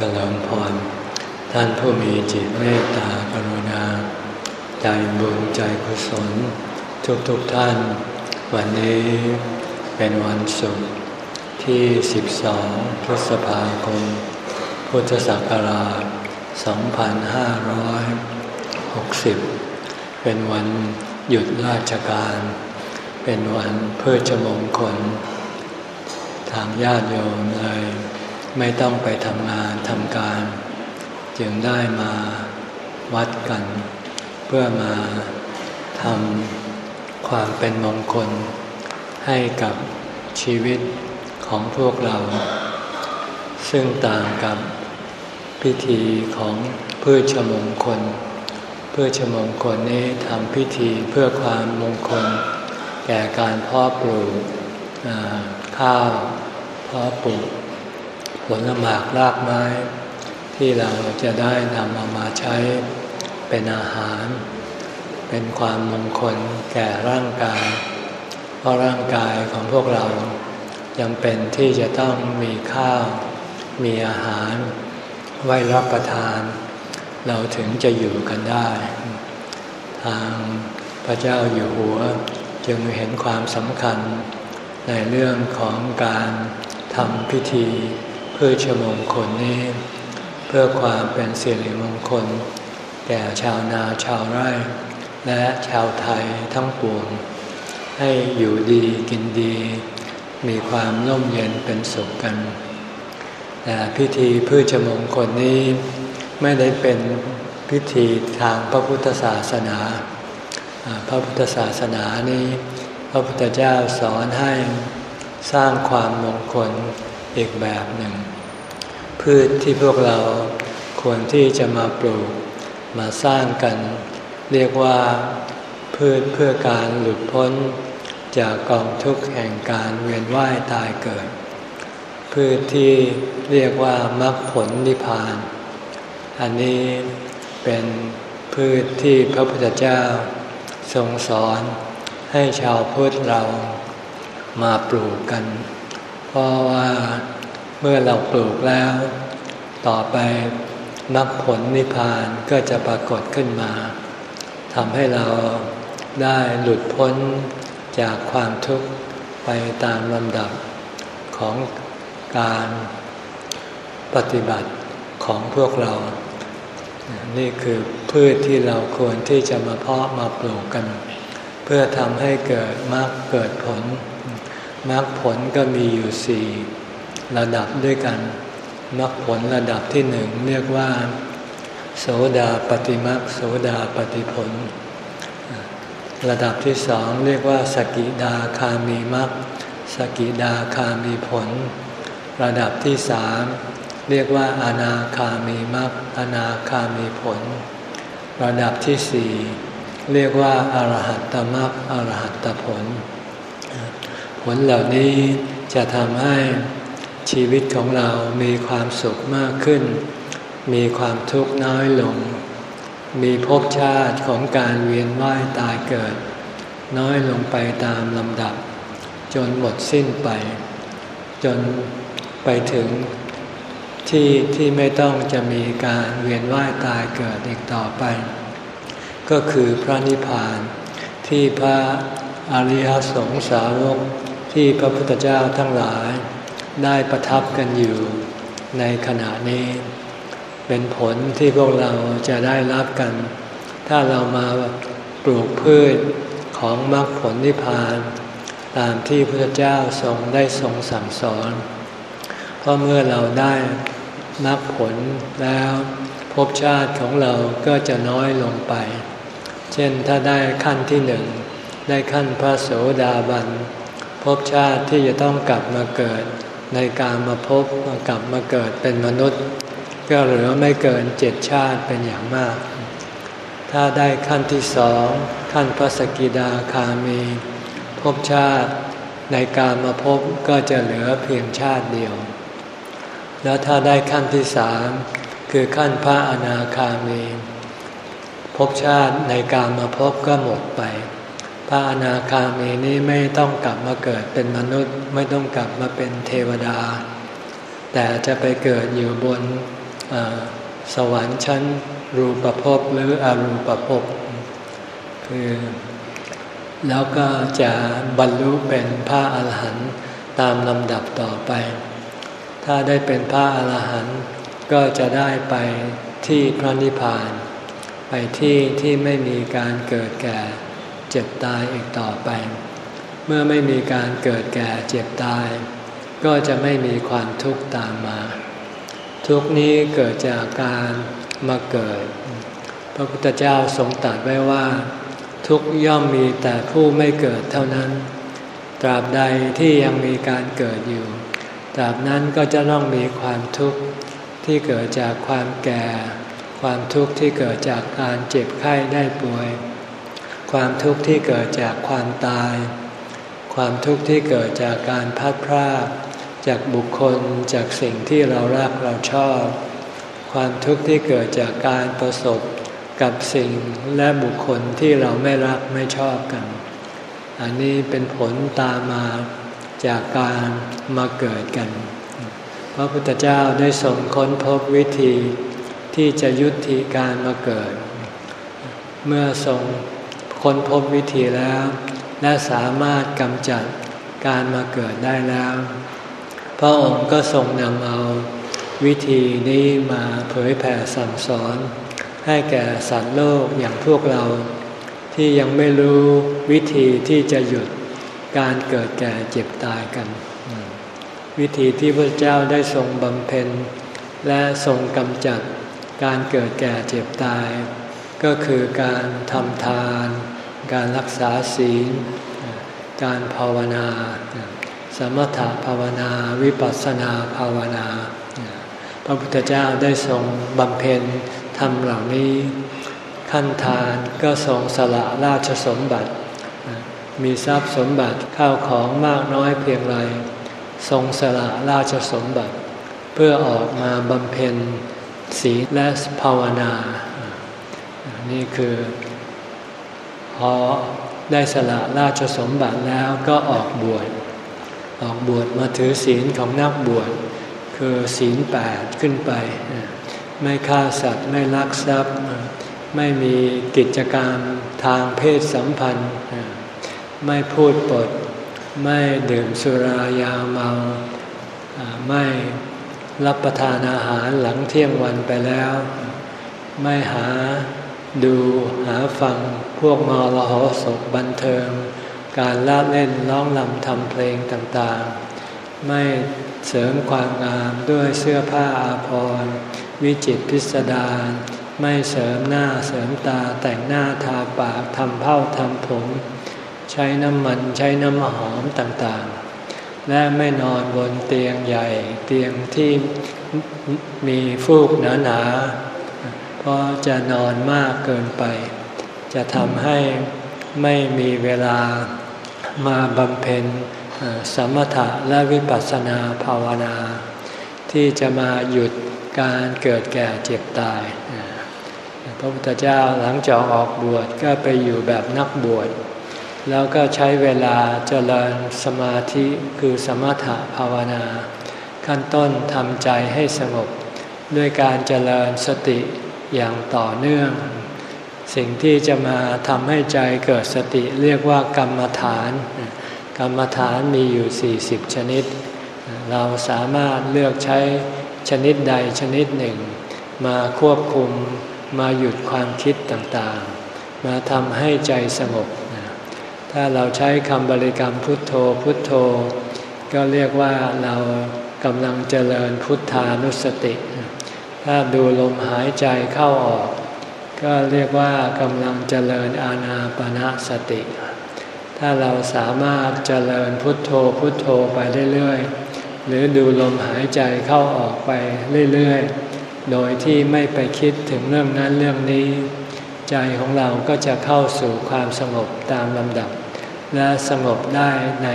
เจริญพร ท่านผู้มีจิตเมตตากรุณา ใจบุญใจกุศล ทุกทุกท่าน วันนี้เป็นวันศุกร์ที่ 12 พฤษภาคม พุทธศักราช 2560 เป็นวันหยุดราชการ เป็นวันเพื่อจมงคล ทางญาติโยมเลย ไม่ต้องไปทำงานทำการ จึงได้มาวัดกัน เพื่อมาทำความเป็นมงคล ให้กับชีวิตของพวกเรา ซึ่งต่างกับพิธีของเพื่อชมงคล เพื่อชมงคลนี้ทำพิธีเพื่อความมงคล แก่การพาะปลูกข้าวพาะปลูก ผลหมากรากไม้ ที่เราจะได้นำเอามาใช้เป็นอาหาร เป็นความมงคลแก่ร่างกาย เพราะร่างกายของพวกเรายังเป็นที่จะต้องมีข้าว มีอาหาร ไว้รับประทาน เราถึงจะอยู่กันได้ ทางพระเจ้าอยู่หัวจึงเห็นความสำคัญในเรื่องของการทำพิธี พืชมงคลนี้ เพื่อความเป็นสิริมงคล แก่ชาวนาชาวไร่ และชาวไทยทั้งปวง ให้อยู่ดีกินดี มีความร่มเย็นเป็นสุขกัน แต่พิธีพืชมงคลนี้ไม่ได้เป็นพิธีทางพระพุทธศาสนา พระพุทธศาสนานี้ พระพุทธเจ้าสอนให้สร้างความมงคล อีกแบบหนึ่ง พืชที่พวกเราควรที่จะมาปลูกมาสร้างกัน เรียกว่าพืชเพื่อการหลุดพ้น จากกองทุกข์แห่งการเวียนว่ายตายเกิด พืชที่เรียกว่ามรรคผลนิพพาน อันนี้เป็นพืชที่พระพุทธเจ้าทรงสอนให้ชาวพุทธเรามาปลูกกัน เพราะว่าเมื่อเราปลูกแล้ว ต่อไปมรรคผลนิพพานก็จะปรากฏขึ้นมาทำให้เราได้หลุดพ้นจากความทุกข์ไปตามลำดับของการปฏิบัติของพวกเรา นี่คือพืชที่เราควรที่จะมาเพาะมาปลูกกัน เพื่อทำให้เกิดมรรคเกิดผล มรรคผลก็มีอยู่สี่ระดับด้วยกันมรรคผลระดับที่หนึ่งเรียกว่า โสดาปฏิมรรคโสดาปฏิผล ระดับที่สองเรียกว่าสกิดาคามีมรรคสกิดาคามีผล ระดับที่สามเรียกว่าอนาคามีมรรคอนาคามีผล ระดับที่สี่เรียกว่าอรหัตตมรรคอรหัตตผล ผลเหล่านี้จะทำให้ชีวิตของเรามีความสุขมากขึ้น มีความทุกข์น้อยลง มีภพชาติของการเวียนว่ายตายเกิด น้อยลงไปตามลำดับ จนหมดสิ้นไป จนไปถึงที่ที่ไม่ต้องจะมีการเวียนว่ายตายเกิดอีกต่อไป ก็คือพระนิพพานที่พระอริยสงสาวก ที่พระพุทธเจ้าทั้งหลายได้ประทับกันอยู่ในขณะนี้ เป็นผลที่พวกเราจะได้รับกัน ถ้าเรามาปลูกพืชของมรรคผลนิพพาน ตามที่พระพุทธเจ้าทรงได้ทรงสั่งสอน เพราะเมื่อเราได้มรรคผลแล้วภพชาติของเราก็จะน้อยลงไป เช่นถ้าได้ขั้นที่หนึ่งได้ขั้นพระโสดาบัน ภพชาติที่จะต้องกลับมาเกิด ในการมาพบมากลับมาเกิดเป็นมนุษย์ ก็เหลือไม่เกินเจ็ดชาติเป็นอย่างมาก ถ้าได้ขั้นที่สองขั้นพระสกิดาคามีภพชาติในการมาพบก็จะเหลือเพียงชาติเดียว แล้วถ้าได้ขั้นที่สามคือขั้นพระอนาคามีภพชาติในการมาพบก็หมดไป พระอนาคามีนี้ไม่ต้องกลับมาเกิดเป็นมนุษย์ ไม่ต้องกลับมาเป็นเทวดา แต่จะไปเกิดอยู่บนสวรรค์ชั้นรูปภพหรืออรูปภพคือแล้วก็จะบรรลุเป็นพระอาหารหันต์ตามลำดับต่อไป ถ้าได้เป็นพระอาหารหันต์ก็จะได้ไปที่พระนิพพาน ไปที่ที่ไม่มีการเกิดแก่ เจ็บตายอีกต่อไป เมื่อไม่มีการเกิดแก่เจ็บตาย ก็จะไม่มีความทุกข์ตามมา ทุกนี้เกิดจากการมาเกิด พระพุทธเจ้าทรงตรัสไว้ว่า ทุกย่อมมีแต่ผู้ไม่เกิดเท่านั้น ตราบใดที่ยังมีการเกิดอยู่ ตราบนั้นก็จะต้องมีความทุกข์ที่เกิดจากความแก่ ความทุกข์ที่เกิดจากการเจ็บไข้ได้ป่วย ความทุกข์ที่เกิดจากความตาย ความทุกข์ที่เกิดจากการพัดพรากจากบุคคลจากสิ่งที่เรารักเราชอบ ความทุกข์ที่เกิดจากการประสบกับสิ่งและบุคคลที่เราไม่รักไม่ชอบกัน อันนี้เป็นผลตามมาจากการมาเกิดกัน พระพุทธเจ้าได้ทรงค้นพบวิธีที่จะยุติการมาเกิด เมื่อทรง ค้นพบวิธีแล้ว และสามารถกำจัดการมาเกิดได้แล้ว พระองค์ก็ทรงนำเอาวิธีนี้มาเผยแผ่สั่งสอน ให้แก่สัตว์โลกอย่างพวกเรา ที่ยังไม่รู้วิธีที่จะหยุดการเกิดแก่เจ็บตายกัน วิธีที่พระเจ้าได้ทรงบำเพ็ญ และทรงกำจัดการเกิดแก่เจ็บตาย ก็คือการทำทาน การรักษาศีล การภาวนา สมถภาวนาวิปัสสนาภาวนา พระพุทธเจ้าได้ทรงบำเพ็ญทำเหล่านี้ ขั้นทานก็ทรงสละราชสมบัติ มีทรัพย์สมบัติข้าวของมากน้อยเพียงไร ทรงสละราชสมบัติ เพื่อออกมาบำเพ็ญศีลและภาวนา นี่คือ พอได้สละราชสมบัติแล้วก็ออกบวช ออกบวชมาถือศีลของนักบวช คือศีลแปดขึ้นไป ไม่ฆ่าสัตว์ไม่ลักทรัพย์ ไม่มีกิจกรรมทางเพศสัมพันธ์ ไม่พูดปด ไม่ดื่มสุรายาเมา ไม่รับประทานอาหารหลังเที่ยงวันไปแล้ว ไม่หา ดูหาฟังพวกมอลหศกบันเทิง การละเล่นร้องลำทำเพลงต่างๆ ไม่เสริมความงามด้วยเสื้อผ้าอาภรณ์วิจิตพิสดารไม่เสริมหน้าเสริมตาแต่งหน้าทาปากทำเผ้าทำผม ใช้น้ำมันใช้น้ำหอมต่างๆ และไม่นอนบนเตียงใหญ่ เตียงที่มีฟูกหนาๆ เพราะจะนอนมากเกินไป จะทำให้ไม่มีเวลามาบำเพ็ญสมถะและวิปัสสนาภาวนา ที่จะมาหยุดการเกิดแก่เจ็บตาย พระพุทธเจ้าหลังจากออกบวชก็ไปอยู่แบบนักบวช แล้วก็ใช้เวลาเจริญสมาธิคือสมถะภาวนา ขั้นต้นทำใจให้สงบด้วยการเจริญสติ อย่างต่อเนื่อง สิ่งที่จะมาทำให้ใจเกิดสติเรียกว่ากรรมฐาน กรรมฐานมีอยู่ 40 ชนิด เราสามารถเลือกใช้ชนิดใดชนิดหนึ่ง มาควบคุมมาหยุดความคิดต่างๆ มาทำให้ใจสงบ ถ้าเราใช้คำบริกรรมพุทโธพุทโธ ก็เรียกว่าเรากำลังเจริญพุทธานุสติ ถ้าดูลมหายใจเข้าออก ก็เรียกว่ากำลังเจริญอาณาปณะสติ ถ้าเราสามารถเจริญพุทโธพุทโธไปเรื่อยๆ หรือดูลมหายใจเข้าออกไปเรื่อยๆ โดยที่ไม่ไปคิดถึงเรื่องนั้นเรื่องนี้ ใจของเราก็จะเข้าสู่ความสงบตามลำดับ และสงบได้ใน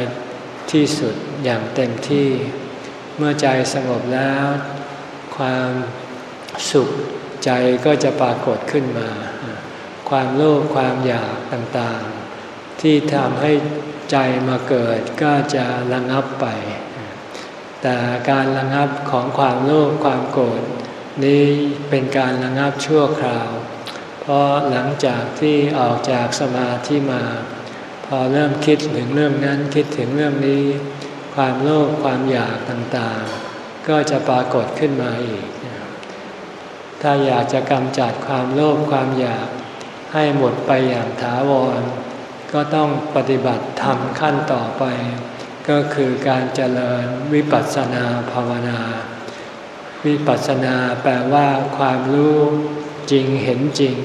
ที่สุดอย่างเต็มที่ เมื่อใจสงบแล้ว ความ สุขใจก็จะปรากฏขึ้นมา ความโลภความอยากต่างๆ ที่ทำให้ใจมาเกิดก็จะระงับไป แต่การระงับของความโลภความโกรธนี้เป็นการระงับชั่วคราว เพราะหลังจากที่ออกจากสมาธิมา พอเริ่มคิดถึงเรื่องนั้นคิดถึงเรื่องนี้ ความโลภความอยากต่างๆ ก็จะปรากฏขึ้นมาอีก ถ้าอยากจะกำจัดความโลภความอยากให้หมดไปอย่างถาวร ก็ต้องปฏิบัติธรรมขั้นต่อไป ก็คือการเจริญวิปัสสนาภาวนา วิปัสสนาแปลว่าความรู้จริงเห็นจริง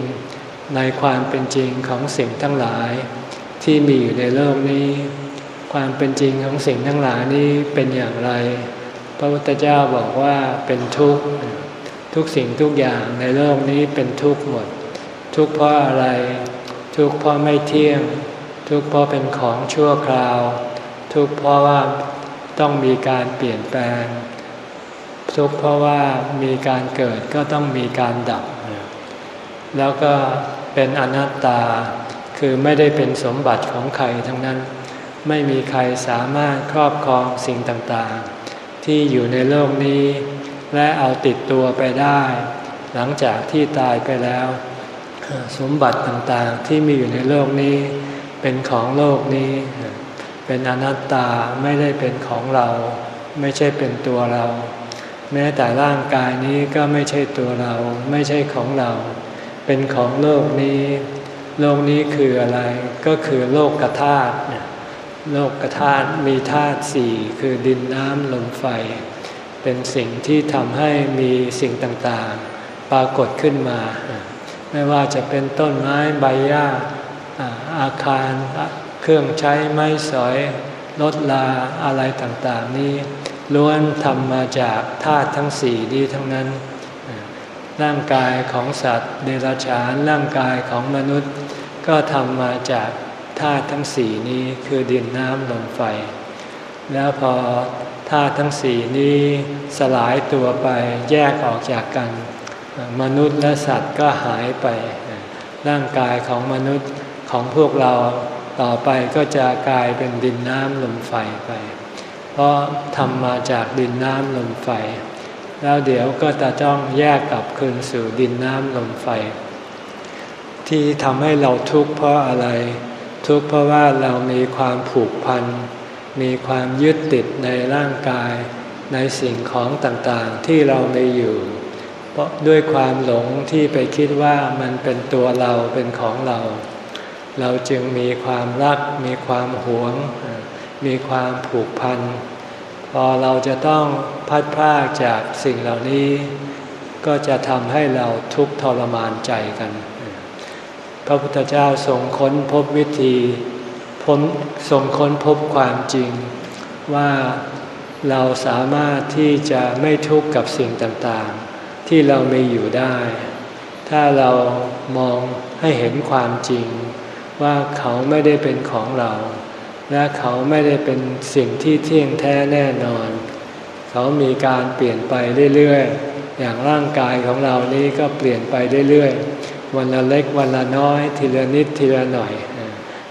ในความเป็นจริงของสิ่งทั้งหลาย ที่มีอยู่ในโลกนี้ ความเป็นจริงของสิ่งทั้งหลายนี้เป็นอย่างไร พระพุทธเจ้าบอกว่าเป็นทุกข์ ทุกสิ่งทุกอย่างในโลกนี้เป็นทุกข์หมด ทุกข์เพราะอะไร ทุกข์เพราะไม่เที่ยง ทุกข์เพราะเป็นของชั่วคราว ทุกข์เพราะว่าต้องมีการเปลี่ยนแปลง ทุกข์เพราะว่ามีการเกิดก็ต้องมีการดับ แล้วก็เป็นอนัตตา คือไม่ได้เป็นสมบัติของใครทั้งนั้น ไม่มีใครสามารถครอบครองสิ่งต่างๆ ที่อยู่ในโลกนี้ และเอาติดตัวไปได้ หลังจากที่ตายไปแล้ว สมบัติต่างๆที่มีอยู่ในโลกนี้ เป็นของโลกนี้ เป็นอนัตตาไม่ได้เป็นของเรา ไม่ใช่เป็นตัวเรา แม้แต่ร่างกายนี้ก็ไม่ใช่ตัวเรา ไม่ใช่ของเรา เป็นของโลกนี้ โลกนี้คืออะไรก็คือโลกกธาตุโลกกธาตุมีธาตุสี่คือดินน้ำลมไฟ เป็นสิ่งที่ทำให้มีสิ่งต่างๆ ปรากฏขึ้นมา ไม่ว่าจะเป็นต้นไม้ใบหญ้าอาคารเครื่องใช้ไม้สอยรถลาอะไรต่างๆ นี้ล้วนทำมาจากธาตุทั้งสี่นี้ทั้งนั้น ร่างกายของสัตว์เดรัจฉานร่างกายของมนุษย์ ก็ทำมาจากธาตุทั้งสี่นี้คือดินน้ำลมไฟ แล้วพอ ธาตุทั้งสี่นี้สลายตัวไปแยกออกจากกัน มนุษย์และสัตว์ก็หายไป ร่างกายของมนุษย์ของพวกเราต่อไปก็จะกลายเป็นดินน้ำลมไฟไป เพราะทำมาจากดินน้ำลมไฟ แล้วเดี๋ยวก็จะต้องแยกกลับคืนสู่ดินน้ำลมไฟ ที่ทำให้เราทุกข์เพราะอะไร ทุกข์เพราะว่าเรามีความผูกพัน มีความยึดติดในร่างกายในสิ่งของต่างๆที่เรามีอยู่ เพราะด้วยความหลงที่ไปคิดว่ามันเป็นตัวเราเป็นของเรา เราจึงมีความรัก มีความหวง มีความผูกพัน พอเราจะต้องพัดพรากจากสิ่งเหล่านี้ ก็จะทำให้เราทุกข์ทรมานใจกัน พระพุทธเจ้าทรงค้นพบวิธี พ้นทรงค้นพบความจริง ว่าเราสามารถที่จะไม่ทุกข์กับสิ่งต่างๆ ที่เรามีอยู่ได้ ถ้าเรามองให้เห็นความจริง ว่าเขาไม่ได้เป็นของเรา และเขาไม่ได้เป็นสิ่งที่เที่ยงแท้แน่นอน เขามีการเปลี่ยนไปเรื่อยๆ อย่างร่างกายของเรานี้ก็เปลี่ยนไปเรื่อยๆ วันละเล็กวันละน้อย ทีละนิดทีละหน่อย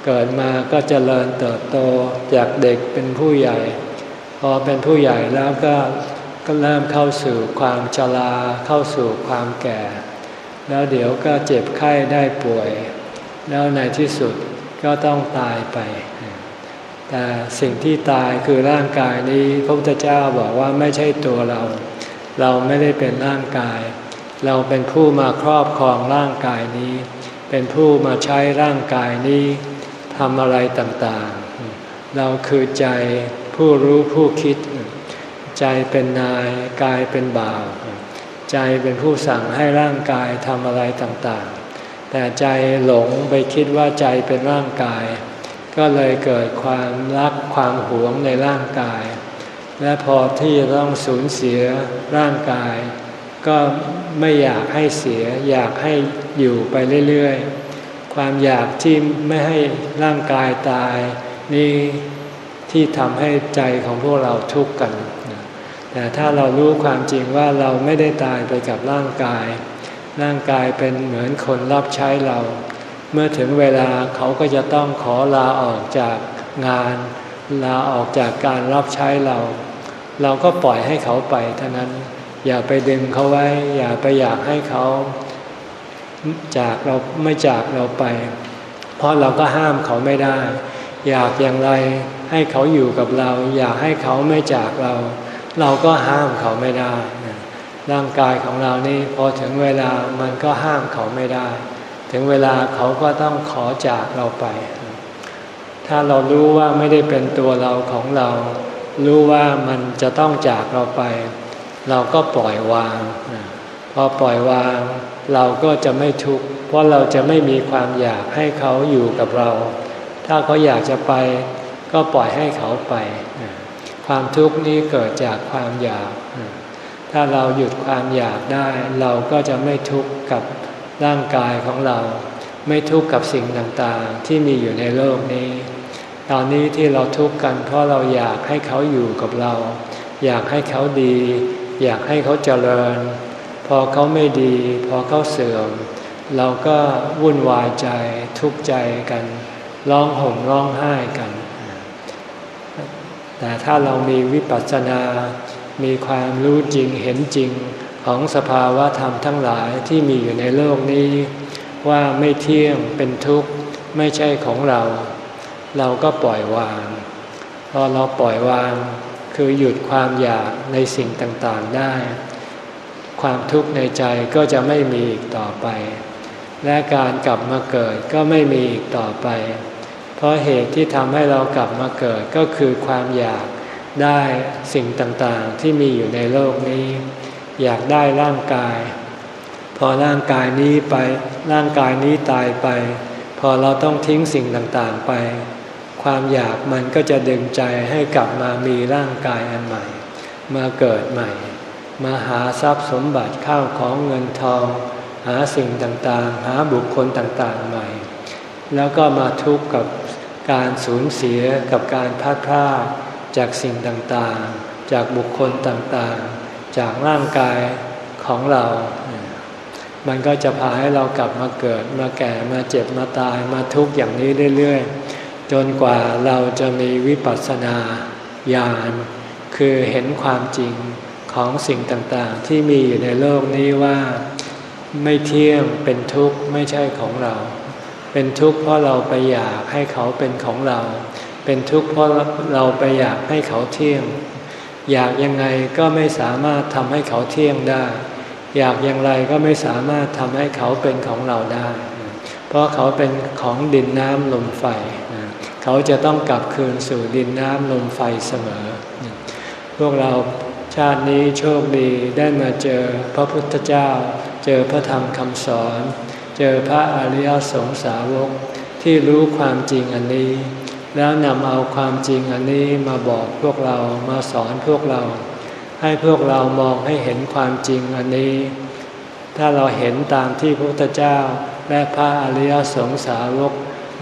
เกิดมาก็จเจริญเติบโตจากเด็กเป็นผู้ใหญ่ พอเป็นผู้ใหญ่แล้วก็ก็เริ่มเข้าสู่ความชราเข้าสู่ความแก่ แล้วเดี๋ยวก็เจ็บไข้ได้ป่วย แล้วในที่สุดก็ต้องตายไป แต่สิ่งที่ตายคือร่างกายนี้พระพุทธเจ้าบอกว่าไม่ใช่ตัวเรา เราไม่ได้เป็นร่างกาย เราเป็นผู้มาครอบครองร่างกายนี้ เป็นผู้มาใช้ร่างกายนี้ ทำอะไรต่างๆ เราคือใจผู้รู้ผู้คิด ใจเป็นนายกายเป็นบ่าว ใจเป็นผู้สั่งให้ร่างกายทำอะไรต่างๆ แต่ใจหลงไปคิดว่าใจเป็นร่างกาย ก็เลยเกิดความรักความหวงในร่างกาย และพอที่จะต้องสูญเสียร่างกาย ก็ไม่อยากให้เสียอยากให้อยู่ไปเรื่อยๆ ความอยากที่ไม่ให้ร่างกายตาย นี่ที่ทำให้ใจของพวกเราทุกข์กัน แต่ถ้าเรารู้ความจริงว่าเราไม่ได้ตายไปกับร่างกาย ร่างกายเป็นเหมือนคนรับใช้เรา เมื่อถึงเวลาเขาก็จะต้องขอลาออกจากงาน ลาออกจากการรับใช้เรา เราก็ปล่อยให้เขาไปเท่านั้น อย่าไปดึงเขาไว้ อย่าไปอยากให้เขา จากเราไม่จากเราไป เพราะเราก็ห้ามเขาไม่ได้ อยากอย่างไรให้เขาอยู่กับเรา อยากให้เขาไม่จากเรา เราก็ห้ามเขาไม่ได้ร่างกายของเรานี่พอถึงเวลามันก็ห้ามเขาไม่ได้ ถึงเวลาเขาก็ต้องขอจากเราไป ถ้าเรารู้ว่าไม่ได้เป็นตัวเราของเรา รู้ว่ามันจะต้องจากเราไป เราก็ปล่อยวาง พอปล่อยวาง เราก็จะไม่ทุกข์เพราะเราจะไม่มีความอยากให้เขาอยู่กับเรา ถ้าเขาอยากจะไปก็ปล่อยให้เขาไป ความทุกข์นี้เกิดจากความอยาก ถ้าเราหยุดความอยากได้ เราก็จะไม่ทุกข์กับร่างกายของเรา ไม่ทุกข์กับสิ่งต่างๆ ที่มีอยู่ในโลกนี้ ตอนนี้ที่เราทุกข์กัน เพราะเราอยากให้เขาอยู่กับเรา อยากให้เขาดี อยากให้เขาเจริญ พอเขาไม่ดี พอเขาเสื่อม เราก็วุ่นวายใจทุกข์ใจกัน ร้องห่มร้องไห้กัน แต่ถ้าเรามีวิปัสสนา มีความรู้จริงเห็นจริงของสภาวะธรรมทั้งหลายที่มีอยู่ในโลกนี้ ว่าไม่เที่ยงเป็นทุกข์ไม่ใช่ของเรา เราก็ปล่อยวาง พอเราปล่อยวางคือหยุดความอยากในสิ่งต่างๆได้ ความทุกข์ในใจก็จะไม่มีอีกต่อไป และการกลับมาเกิดก็ไม่มีอีกต่อไป เพราะเหตุที่ทำให้เรากลับมาเกิดก็คือความอยากได้สิ่งต่างๆที่มีอยู่ในโลกนี้ อยากได้ร่างกาย พอร่างกายนี้ไป ร่างกายนี้ตายไป พอเราต้องทิ้งสิ่งต่างๆไป ความอยากมันก็จะดึงใจให้กลับมามีร่างกายอันใหม่ มาเกิดใหม่ มาหาทรัพย์สมบัติข้าวของเงินทอง หาสิ่งต่างๆ หาบุคคลต่างๆใหม่ แล้วก็มาทุกข์กับการสูญเสียกับการพัดพลาดจากสิ่งต่างๆ จากบุคคลต่างๆ จากร่างกายของเรา มันก็จะพาให้เรากลับมาเกิดมาแก่มาเจ็บมาตายมาทุกข์อย่างนี้เรื่อยๆ จนกว่าเราจะมีวิปัสสนาญาณคือเห็นความจริง ของสิ่งต่างๆ ที่มีอยู่ในโลกนี้ว่าไม่เที่ยงเป็นทุกข์ไม่ใช่ของเรา เป็นทุกข์เพราะเราไปอยากให้เขาเป็นของเรา เป็นทุกข์เพราะเราไปอยากให้เขาเที่ยง อยากยังไงก็ไม่สามารถทำให้เขาเที่ยงได้ อยากอย่างไรก็ไม่สามารถทำให้เขาเป็นของเราได้ เพราะเขาเป็นของดินน้ำลมไฟ เขาจะต้องกลับคืนสู่ดินน้ำลมไฟเสมอ พวกเรา ชาตินี้โชคดีได้มาเจอพระพุทธเจ้า เจอพระธรรมคำสอน เจอพระอริยสงสาวกที่รู้ความจริงอันนี้ แล้วนำเอาความจริงอันนี้มาบอกพวกเรามาสอนพวกเรา ให้พวกเรามองให้เห็นความจริงอันนี้ ถ้าเราเห็นตามที่พระพุทธเจ้าและพระอริยสงสาวก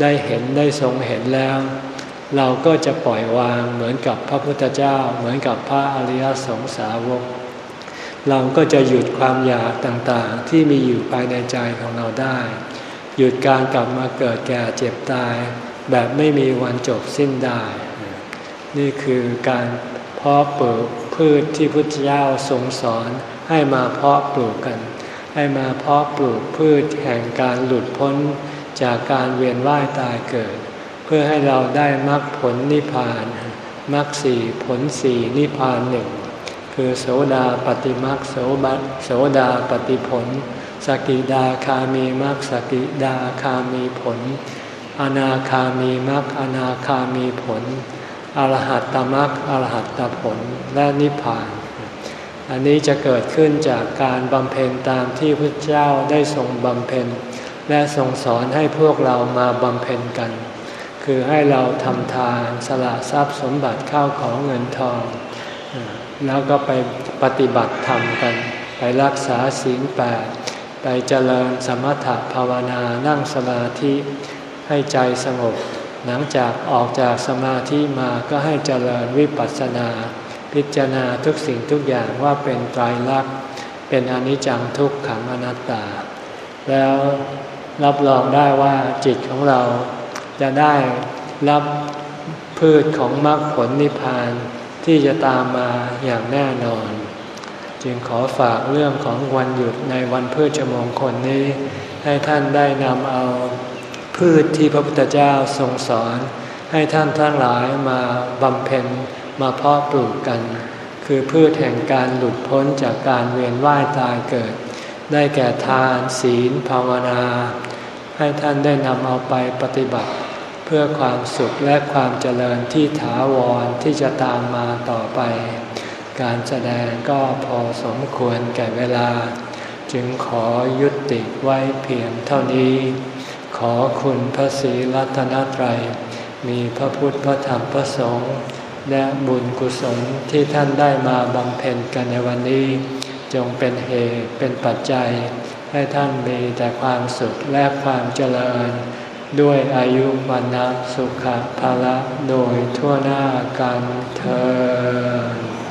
ได้เห็นได้ทรงเห็นแล้ว เราก็จะปล่อยวางเหมือนกับพระพุทธเจ้า เหมือนกับพระอริยสงสาวก เราก็จะหยุดความอยากต่างๆ ที่มีอยู่ภายในใจของเราได้ หยุดการกลับมาเกิดแก่เจ็บตาย แบบไม่มีวันจบสิ้นได้ นี่คือการเพาะปลูกพืชที่พุทธเจ้าทรงสอนให้มาเพาะปลูกกัน ให้มาเพาะปลูกพืชแห่งการหลุดพ้นจากการเวียนว่ายตายเกิด เพื่อให้เราได้มรรคผลนิพพานมรรคสี่ผลสี่นิพพานหนึ่งคือโสดาปฏิมรรคโสบัตโสดาปฏิผล สกิดาคามีมรรคสกิดาคามีผล อนาคามีมรรคอนาคามีผลอรหัตตมรรคอรหัตตผลและนิพพาน อันนี้จะเกิดขึ้นจากการบำเพ็ญตามที่พระเจ้าได้ทรงบำเพ็ญ และทรงสอนให้พวกเรามาบำเพ็ญกัน คือให้เราทำทานสละทรัพย์สมบัติข้าวของเงินทอง แล้วก็ไปปฏิบัติธรรมกัน ไปรักษาศีลแปดไปเจริญสมถภาวนานั่งสมาธิให้ใจสงบ หลังจากออกจากสมาธิมาก็ให้เจริญวิปัสสนา พิจารณาทุกสิ่งทุกอย่างว่าเป็นไตรลักษณ์เป็นอนิจจังทุกขังอนัตตา แล้วรับรองได้ว่าจิตของเรา จะได้รับพืชของมรรคผลนิพพานที่จะตามมาอย่างแน่นอน จึงขอฝากเรื่องของวันหยุดในวันพืชมงคลนี้ ให้ท่านได้นำเอาพืชที่พระพุทธเจ้าทรงสอน ให้ท่านทั้งหลายมาบำเพ็ญมาเพาะปลูกกัน คือพืชแห่งการหลุดพ้นจากการเวียนว่ายตายเกิด ได้แก่ทานศีลภาวนา ให้ท่านได้นำเอาไปปฏิบัติ เพื่อความสุขและความเจริญที่ถาวรที่จะตามมาต่อไป การแสดงก็พอสมควรแก่เวลา จึงขอยุติไว้เพียงเท่านี้ ขอคุณพระศรีรัตนตรัย มีพระพุทธพระธรรมพระสงฆ์และบุญกุศลที่ท่านได้มาบำเพ็ญกันในวันนี้ จงเป็นเหตุเป็นปัจจัย ให้ท่านมีแต่ความสุขและความเจริญ ด้วยอายุวันนะสุขภาละโดยทั่วหน้ากันเธอ